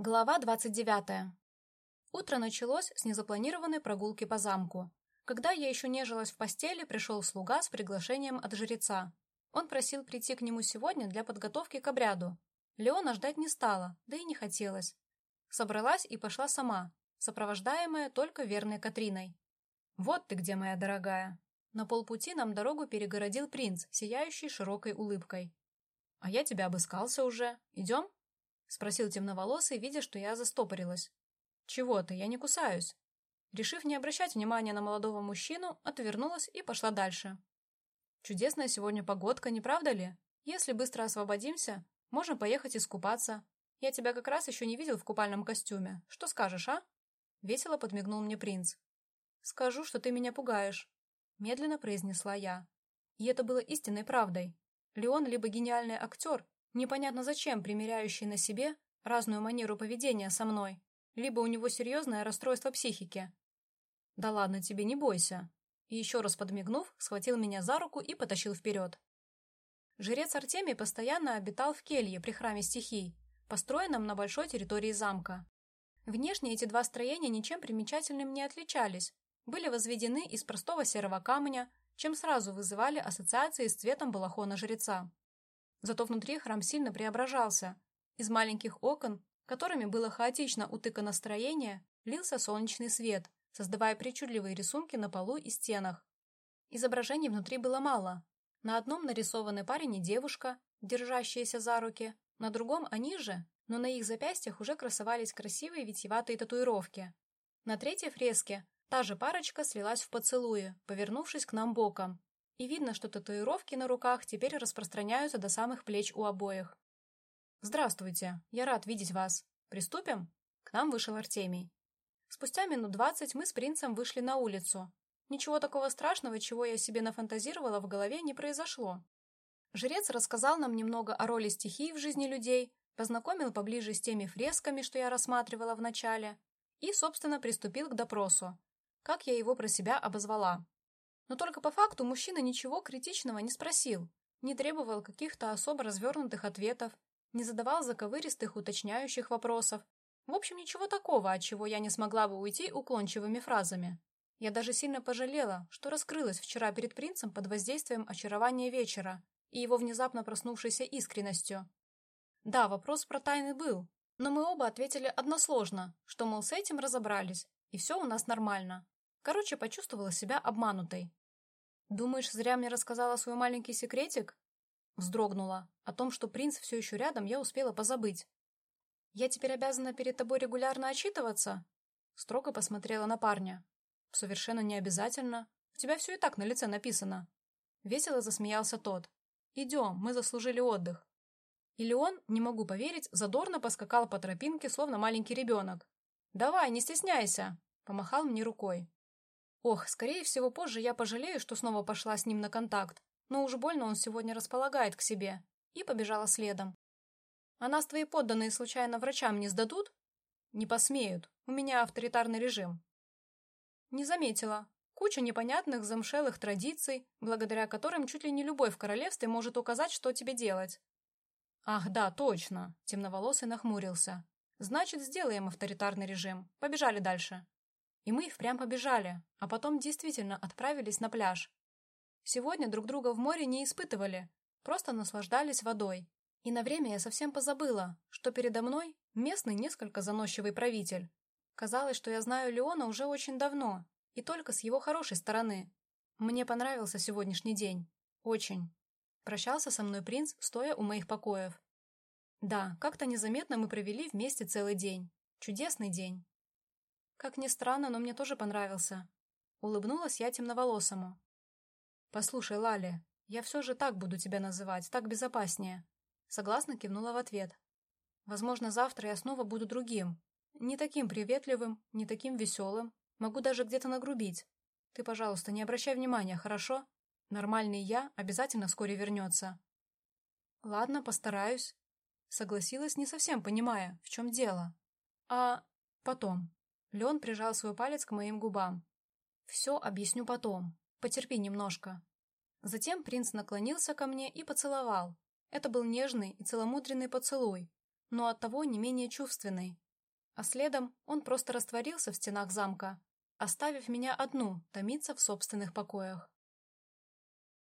Глава 29. Утро началось с незапланированной прогулки по замку. Когда я еще нежилась в постели, пришел слуга с приглашением от жреца. Он просил прийти к нему сегодня для подготовки к обряду. Леона ждать не стала, да и не хотелось. Собралась и пошла сама, сопровождаемая только верной Катриной. «Вот ты где, моя дорогая!» На полпути нам дорогу перегородил принц, сияющий широкой улыбкой. «А я тебя обыскался уже. Идем?» — спросил темноволосый, видя, что я застопорилась. «Чего ты? Я не кусаюсь». Решив не обращать внимания на молодого мужчину, отвернулась и пошла дальше. «Чудесная сегодня погодка, не правда ли? Если быстро освободимся, можем поехать искупаться. Я тебя как раз еще не видел в купальном костюме. Что скажешь, а?» Весело подмигнул мне принц. «Скажу, что ты меня пугаешь», — медленно произнесла я. И это было истинной правдой. Леон либо гениальный актер, непонятно зачем примеряющий на себе разную манеру поведения со мной, либо у него серьезное расстройство психики. «Да ладно тебе, не бойся!» И еще раз подмигнув, схватил меня за руку и потащил вперед. Жрец Артемий постоянно обитал в келье при храме стихий, построенном на большой территории замка. Внешне эти два строения ничем примечательным не отличались, были возведены из простого серого камня, чем сразу вызывали ассоциации с цветом балахона жреца. Зато внутри храм сильно преображался. Из маленьких окон, которыми было хаотично утыкано строение, лился солнечный свет, создавая причудливые рисунки на полу и стенах. Изображений внутри было мало. На одном нарисованы парень и девушка, держащиеся за руки, на другом они же, но на их запястьях уже красовались красивые витьеватые татуировки. На третьей фреске та же парочка слилась в поцелуе, повернувшись к нам боком, и видно, что татуировки на руках теперь распространяются до самых плеч у обоих. «Здравствуйте, я рад видеть вас. Приступим?» К нам вышел Артемий. Спустя минут двадцать мы с принцем вышли на улицу. Ничего такого страшного, чего я себе нафантазировала, в голове не произошло. Жрец рассказал нам немного о роли стихий в жизни людей, познакомил поближе с теми фресками, что я рассматривала в начале, и, собственно, приступил к допросу, как я его про себя обозвала. Но только по факту мужчина ничего критичного не спросил, не требовал каких-то особо развернутых ответов, не задавал заковыристых уточняющих вопросов. В общем, ничего такого, от чего я не смогла бы уйти уклончивыми фразами. Я даже сильно пожалела, что раскрылась вчера перед принцем под воздействием очарования вечера и его внезапно проснувшейся искренностью. Да, вопрос про тайны был, но мы оба ответили односложно, что, мол, с этим разобрались, и все у нас нормально. Короче, почувствовала себя обманутой. «Думаешь, зря мне рассказала свой маленький секретик?» Вздрогнула. О том, что принц все еще рядом, я успела позабыть. «Я теперь обязана перед тобой регулярно отчитываться?» Строго посмотрела на парня. «Совершенно не обязательно. У тебя все и так на лице написано». Весело засмеялся тот. «Идем, мы заслужили отдых». Или он, не могу поверить, задорно поскакал по тропинке, словно маленький ребенок. «Давай, не стесняйся!» — помахал мне рукой. Ох, скорее всего, позже я пожалею, что снова пошла с ним на контакт, но уж больно он сегодня располагает к себе, и побежала следом. А нас твои подданные случайно врачам не сдадут? Не посмеют, у меня авторитарный режим. Не заметила. Куча непонятных замшелых традиций, благодаря которым чуть ли не любой в королевстве может указать, что тебе делать. Ах, да, точно, темноволосый нахмурился. Значит, сделаем авторитарный режим. Побежали дальше. И мы впрямь побежали, а потом действительно отправились на пляж. Сегодня друг друга в море не испытывали, просто наслаждались водой. И на время я совсем позабыла, что передо мной местный несколько заносчивый правитель. Казалось, что я знаю Леона уже очень давно, и только с его хорошей стороны. Мне понравился сегодняшний день. Очень. Прощался со мной принц, стоя у моих покоев. Да, как-то незаметно мы провели вместе целый день. Чудесный день. Как ни странно, но мне тоже понравился. Улыбнулась я темноволосому. «Послушай, Лали, я все же так буду тебя называть, так безопаснее». Согласно кивнула в ответ. «Возможно, завтра я снова буду другим. Не таким приветливым, не таким веселым. Могу даже где-то нагрубить. Ты, пожалуйста, не обращай внимания, хорошо? Нормальный я обязательно вскоре вернется». «Ладно, постараюсь». Согласилась, не совсем понимая, в чем дело. «А потом». Леон прижал свой палец к моим губам. «Все объясню потом. Потерпи немножко». Затем принц наклонился ко мне и поцеловал. Это был нежный и целомудренный поцелуй, но оттого не менее чувственный. А следом он просто растворился в стенах замка, оставив меня одну томиться в собственных покоях.